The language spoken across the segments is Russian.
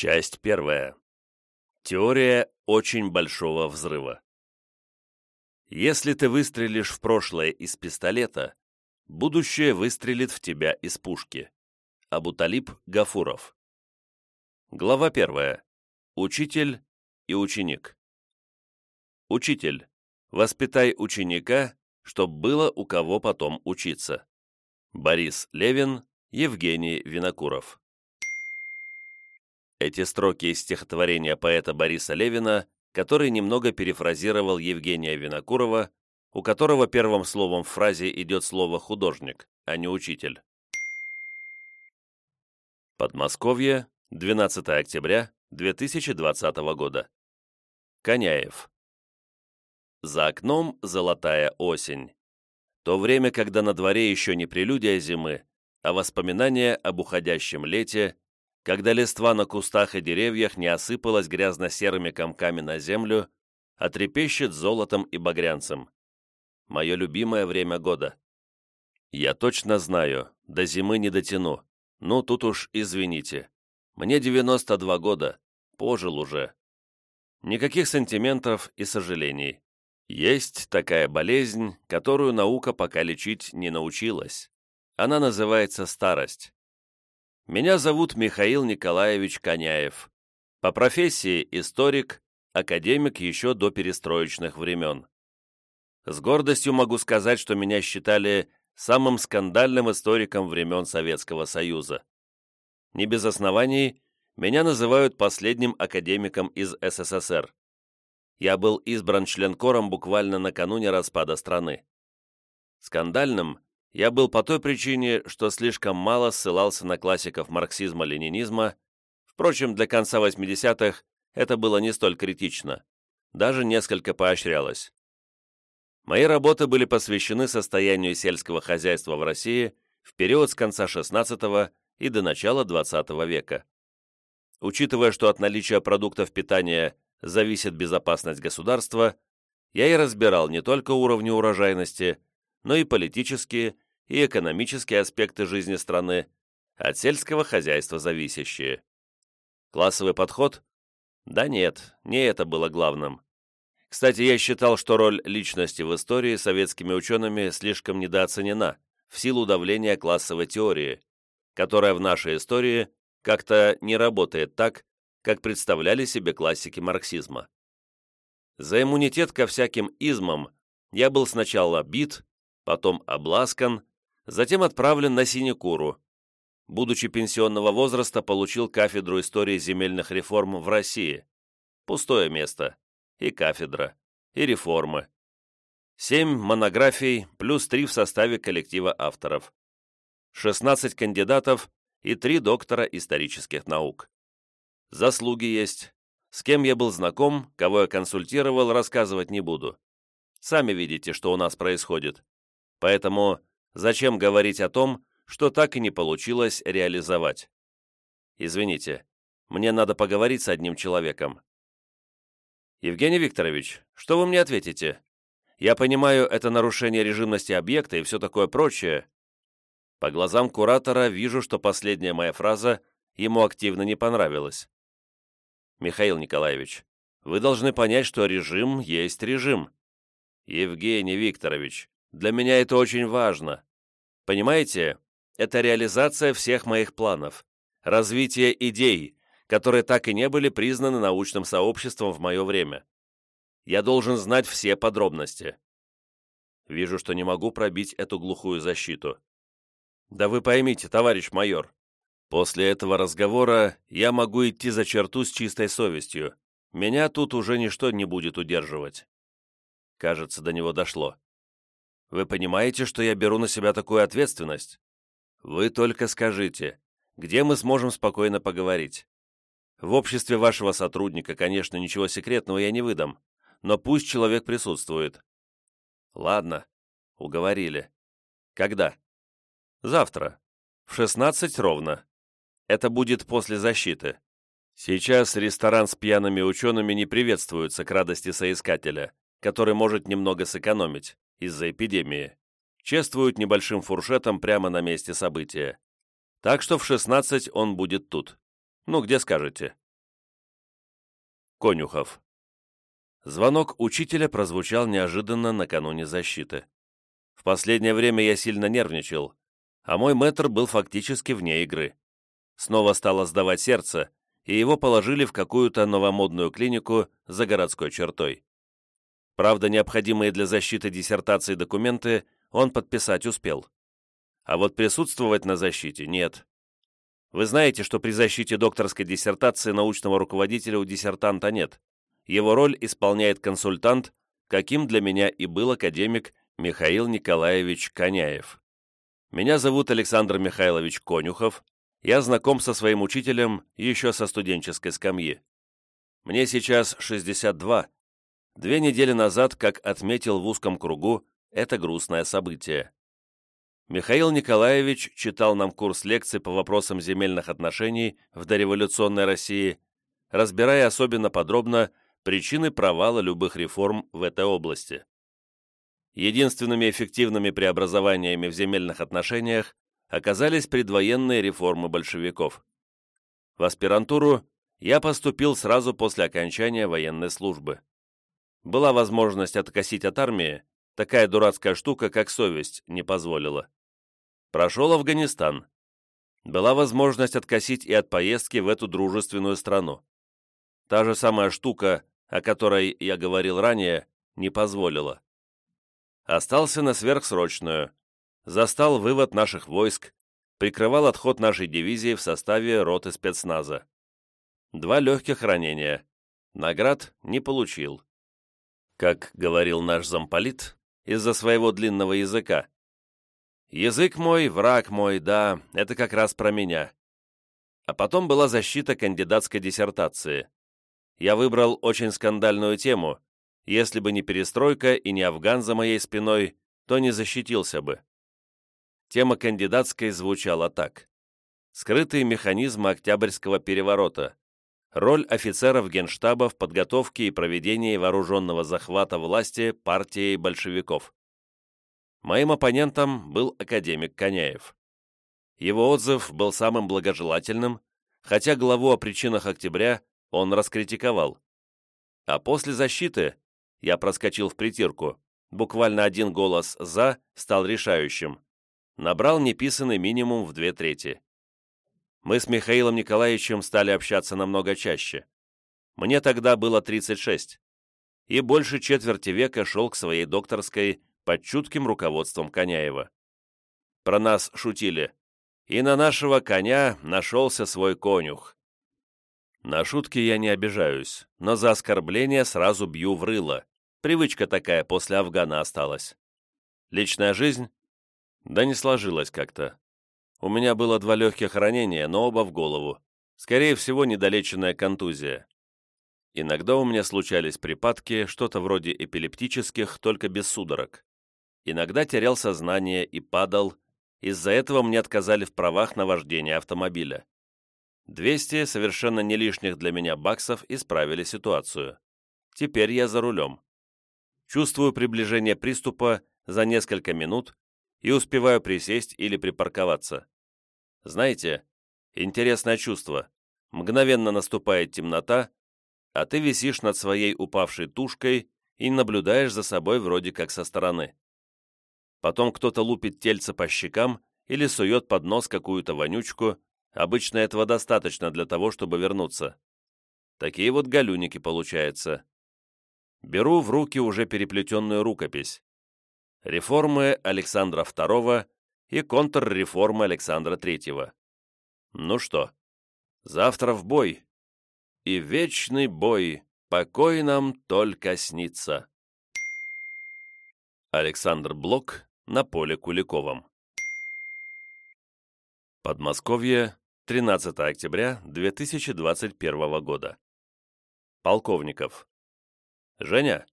Часть первая. Теория очень большого взрыва. Если ты выстрелишь в прошлое из пистолета, будущее выстрелит в тебя из пушки. Абуталиб Гафуров. Глава первая. Учитель и ученик. Учитель. Воспитай ученика, чтоб было у кого потом учиться. Борис Левин, Евгений Винокуров. Эти строки из стихотворения поэта Бориса Левина, который немного перефразировал Евгения Винокурова, у которого первым словом в фразе идет слово «художник», а не «учитель». Подмосковье, 12 октября 2020 года. Коняев. За окном золотая осень. То время, когда на дворе еще не прелюдия зимы, а воспоминания об уходящем лете когда листва на кустах и деревьях не осыпалась грязно-серыми комками на землю, а трепещет золотом и багрянцем. Мое любимое время года. Я точно знаю, до зимы не дотяну. Ну, тут уж извините. Мне 92 года, пожил уже. Никаких сантиментов и сожалений. Есть такая болезнь, которую наука пока лечить не научилась. Она называется старость. Меня зовут Михаил Николаевич Коняев. По профессии историк, академик еще до перестроечных времен. С гордостью могу сказать, что меня считали самым скандальным историком времен Советского Союза. Не без оснований меня называют последним академиком из СССР. Я был избран членкором буквально накануне распада страны. Скандальным я был по той причине, что слишком мало ссылался на классиков марксизма-ленинизма, впрочем, для конца 80-х это было не столь критично, даже несколько поощрялось. Мои работы были посвящены состоянию сельского хозяйства в России в период с конца XVI и до начала XX века. Учитывая, что от наличия продуктов питания зависит безопасность государства, я и разбирал не только уровни урожайности, но и политические и экономические аспекты жизни страны, от сельского хозяйства зависящие. Классовый подход? Да нет, не это было главным. Кстати, я считал, что роль личности в истории советскими учеными слишком недооценена в силу давления классовой теории, которая в нашей истории как-то не работает так, как представляли себе классики марксизма. За иммунитет ко всяким измам я был сначала бит, потом обласкан, затем отправлен на синекуру. Будучи пенсионного возраста, получил кафедру истории земельных реформ в России. Пустое место. И кафедра, и реформы. Семь монографий, плюс три в составе коллектива авторов. 16 кандидатов и три доктора исторических наук. Заслуги есть. С кем я был знаком, кого я консультировал, рассказывать не буду. Сами видите, что у нас происходит. Поэтому зачем говорить о том, что так и не получилось реализовать? Извините, мне надо поговорить с одним человеком. Евгений Викторович, что вы мне ответите? Я понимаю, это нарушение режимности объекта и все такое прочее. По глазам куратора вижу, что последняя моя фраза ему активно не понравилась. Михаил Николаевич, вы должны понять, что режим есть режим. Евгений Викторович, для меня это очень важно. Понимаете, это реализация всех моих планов, развитие идей, которые так и не были признаны научным сообществом в мое время. Я должен знать все подробности. Вижу, что не могу пробить эту глухую защиту. Да вы поймите, товарищ майор, после этого разговора я могу идти за черту с чистой совестью. Меня тут уже ничто не будет удерживать. Кажется, до него дошло. Вы понимаете, что я беру на себя такую ответственность? Вы только скажите, где мы сможем спокойно поговорить? В обществе вашего сотрудника, конечно, ничего секретного я не выдам, но пусть человек присутствует. Ладно, уговорили. Когда? Завтра. В 16 ровно. Это будет после защиты. Сейчас ресторан с пьяными учеными не приветствуется к радости соискателя, который может немного сэкономить из-за эпидемии, чествуют небольшим фуршетом прямо на месте события. Так что в 16 он будет тут. Ну, где скажете? Конюхов. Звонок учителя прозвучал неожиданно накануне защиты. В последнее время я сильно нервничал, а мой мэтр был фактически вне игры. Снова стало сдавать сердце, и его положили в какую-то новомодную клинику за городской чертой. Правда, необходимые для защиты диссертации документы он подписать успел. А вот присутствовать на защите нет. Вы знаете, что при защите докторской диссертации научного руководителя у диссертанта нет. Его роль исполняет консультант, каким для меня и был академик Михаил Николаевич Коняев. Меня зовут Александр Михайлович Конюхов, я знаком со своим учителем еще со студенческой скамьи. Мне сейчас 62. Две недели назад, как отметил в узком кругу, это грустное событие. Михаил Николаевич читал нам курс лекций по вопросам земельных отношений в дореволюционной России, разбирая особенно подробно причины провала любых реформ в этой области. Единственными эффективными преобразованиями в земельных отношениях оказались предвоенные реформы большевиков. В аспирантуру я поступил сразу после окончания военной службы. Была возможность откосить от армии, такая дурацкая штука, как совесть, не позволила. Прошел Афганистан. Была возможность откосить и от поездки в эту дружественную страну. Та же самая штука, о которой я говорил ранее, не позволила. Остался на сверхсрочную. Застал вывод наших войск, прикрывал отход нашей дивизии в составе роты спецназа. Два легких ранения. Наград не получил. Как говорил наш замполит, из-за своего длинного языка, Язык мой, враг мой, да, это как раз про меня. А потом была защита кандидатской диссертации. Я выбрал очень скандальную тему. Если бы не перестройка и не афган за моей спиной, то не защитился бы. Тема кандидатской звучала так. Скрытые механизмы Октябрьского переворота. Роль офицеров Генштаба в подготовке и проведении вооруженного захвата власти партией большевиков. Моим оппонентом был академик Коняев. Его отзыв был самым благожелательным, хотя главу о причинах октября он раскритиковал. А после защиты я проскочил в притирку, буквально один голос «за» стал решающим. Набрал неписанный минимум в две трети. Мы с Михаилом Николаевичем стали общаться намного чаще. Мне тогда было 36, и больше четверти века шел к своей докторской под чутким руководством Коняева. Про нас шутили. И на нашего коня нашелся свой конюх. На шутки я не обижаюсь, но за оскорбление сразу бью в рыло. Привычка такая после Афгана осталась. Личная жизнь? Да не сложилась как-то. У меня было два легких ранения, но оба в голову. Скорее всего, недолеченная контузия. Иногда у меня случались припадки, что-то вроде эпилептических, только без судорог. Иногда терял сознание и падал, из-за этого мне отказали в правах на вождение автомобиля. 200 совершенно не лишних для меня баксов исправили ситуацию. Теперь я за рулем. Чувствую приближение приступа за несколько минут и успеваю присесть или припарковаться. Знаете, интересное чувство. Мгновенно наступает темнота, а ты висишь над своей упавшей тушкой и наблюдаешь за собой вроде как со стороны. Потом кто-то лупит тельце по щекам или сует под нос какую-то вонючку. Обычно этого достаточно для того, чтобы вернуться. Такие вот галюники получаются. Беру в руки уже переплетенную рукопись. Реформы Александра II и контрреформы Александра III. Ну что, завтра в бой. И вечный бой, покой нам только снится. Александр Блок на поле Куликовом. Подмосковье, 13 октября 2021 года. Полковников. Женя,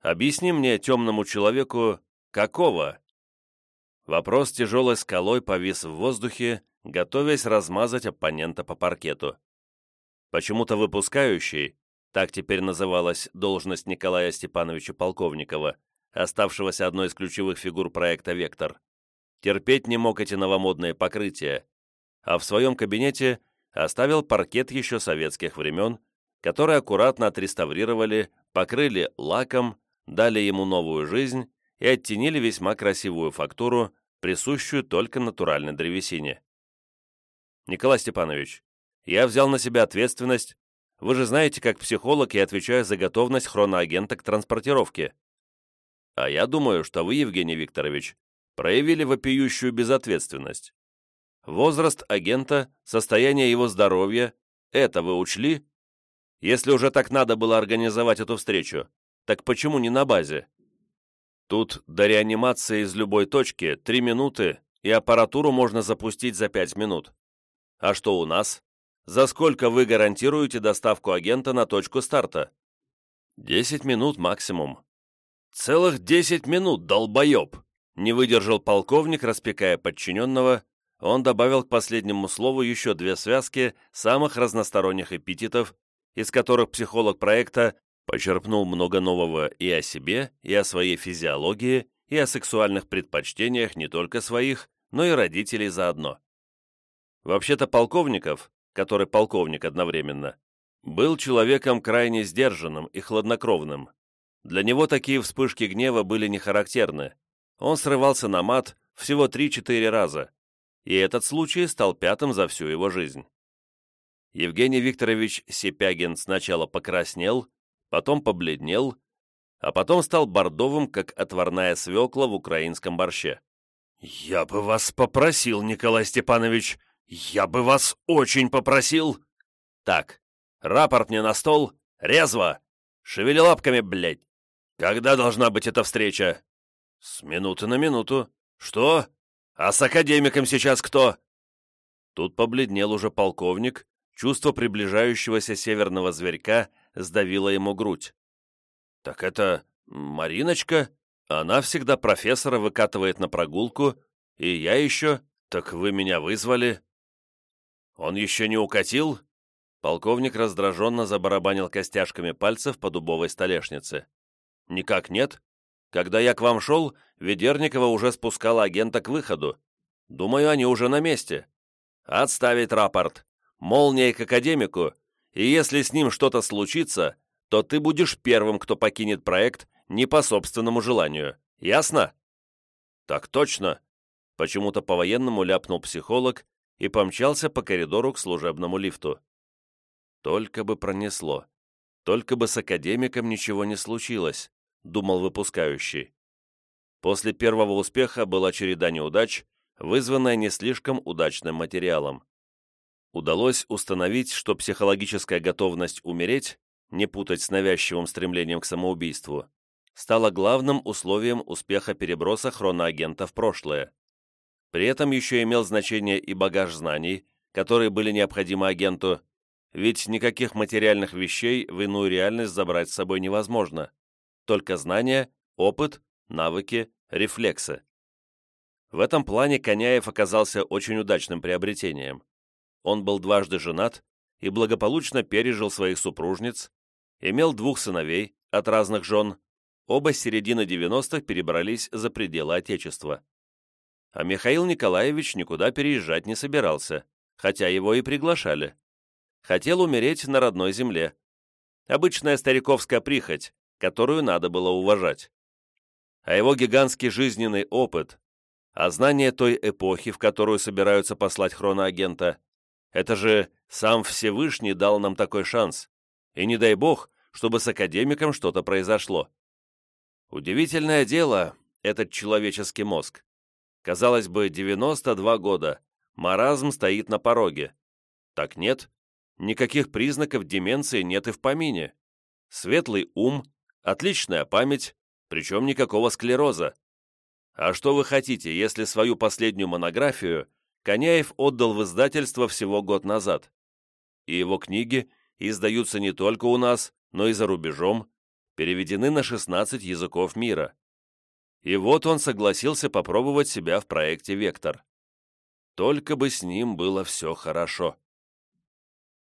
объясни мне, темному человеку, какого? Вопрос тяжелой скалой повис в воздухе, готовясь размазать оппонента по паркету. Почему-то выпускающий, так теперь называлась должность Николая Степановича Полковникова, оставшегося одной из ключевых фигур проекта «Вектор», терпеть не мог эти новомодные покрытия, а в своем кабинете оставил паркет еще советских времен, который аккуратно отреставрировали, покрыли лаком, дали ему новую жизнь и оттенили весьма красивую фактуру, присущую только натуральной древесине. Николай Степанович, я взял на себя ответственность. Вы же знаете, как психолог я отвечаю за готовность хроноагента к транспортировке. А я думаю, что вы, Евгений Викторович, проявили вопиющую безответственность. Возраст агента, состояние его здоровья – это вы учли? Если уже так надо было организовать эту встречу, так почему не на базе? Тут до реанимации из любой точки три минуты, и аппаратуру можно запустить за пять минут. А что у нас? За сколько вы гарантируете доставку агента на точку старта? Десять минут максимум. Целых десять минут, долбоеб! Не выдержал полковник, распекая подчиненного. Он добавил к последнему слову еще две связки самых разносторонних эпитетов, из которых психолог проекта почерпнул много нового и о себе, и о своей физиологии, и о сексуальных предпочтениях не только своих, но и родителей заодно. Вообще-то полковников, который полковник одновременно, был человеком крайне сдержанным и хладнокровным. Для него такие вспышки гнева были не характерны. Он срывался на мат всего 3-4 раза, и этот случай стал пятым за всю его жизнь. Евгений Викторович Сипягин сначала покраснел, потом побледнел, а потом стал бордовым, как отварная свекла в украинском борще. «Я бы вас попросил, Николай Степанович, я бы вас очень попросил!» «Так, рапорт мне на стол, резво! Шевели лапками, блядь! Когда должна быть эта встреча?» «С минуты на минуту. Что? А с академиком сейчас кто?» Тут побледнел уже полковник, чувство приближающегося северного зверька сдавило ему грудь. «Так это Мариночка? Она всегда профессора выкатывает на прогулку, и я еще... Так вы меня вызвали?» «Он еще не укатил?» Полковник раздраженно забарабанил костяшками пальцев по дубовой столешнице. «Никак нет. Когда я к вам шел, Ведерникова уже спускала агента к выходу. Думаю, они уже на месте. Отставить рапорт. Молнией к академику, и если с ним что-то случится, то ты будешь первым, кто покинет проект не по собственному желанию. Ясно?» «Так точно!» Почему-то по-военному ляпнул психолог и помчался по коридору к служебному лифту. Только бы пронесло. Только бы с академиком ничего не случилось, думал выпускающий. После первого успеха была череда неудач, вызванная не слишком удачным материалом. Удалось установить, что психологическая готовность умереть, не путать с навязчивым стремлением к самоубийству, стала главным условием успеха переброса хроноагента в прошлое. При этом еще имел значение и багаж знаний, которые были необходимы агенту, ведь никаких материальных вещей в иную реальность забрать с собой невозможно. Только знания, опыт, навыки, рефлексы. В этом плане Коняев оказался очень удачным приобретением. Он был дважды женат и благополучно пережил своих супружниц, имел двух сыновей от разных жен, оба с середины 90-х перебрались за пределы Отечества а Михаил Николаевич никуда переезжать не собирался, хотя его и приглашали. Хотел умереть на родной земле. Обычная стариковская прихоть, которую надо было уважать. А его гигантский жизненный опыт, а знание той эпохи, в которую собираются послать хроноагента, это же сам Всевышний дал нам такой шанс. И не дай бог, чтобы с академиком что-то произошло. Удивительное дело, этот человеческий мозг. Казалось бы, 92 года. Маразм стоит на пороге. Так нет. Никаких признаков деменции нет и в помине. Светлый ум, отличная память, причем никакого склероза. А что вы хотите, если свою последнюю монографию Коняев отдал в издательство всего год назад? И его книги издаются не только у нас, но и за рубежом, переведены на 16 языков мира. И вот он согласился попробовать себя в проекте «Вектор». Только бы с ним было все хорошо.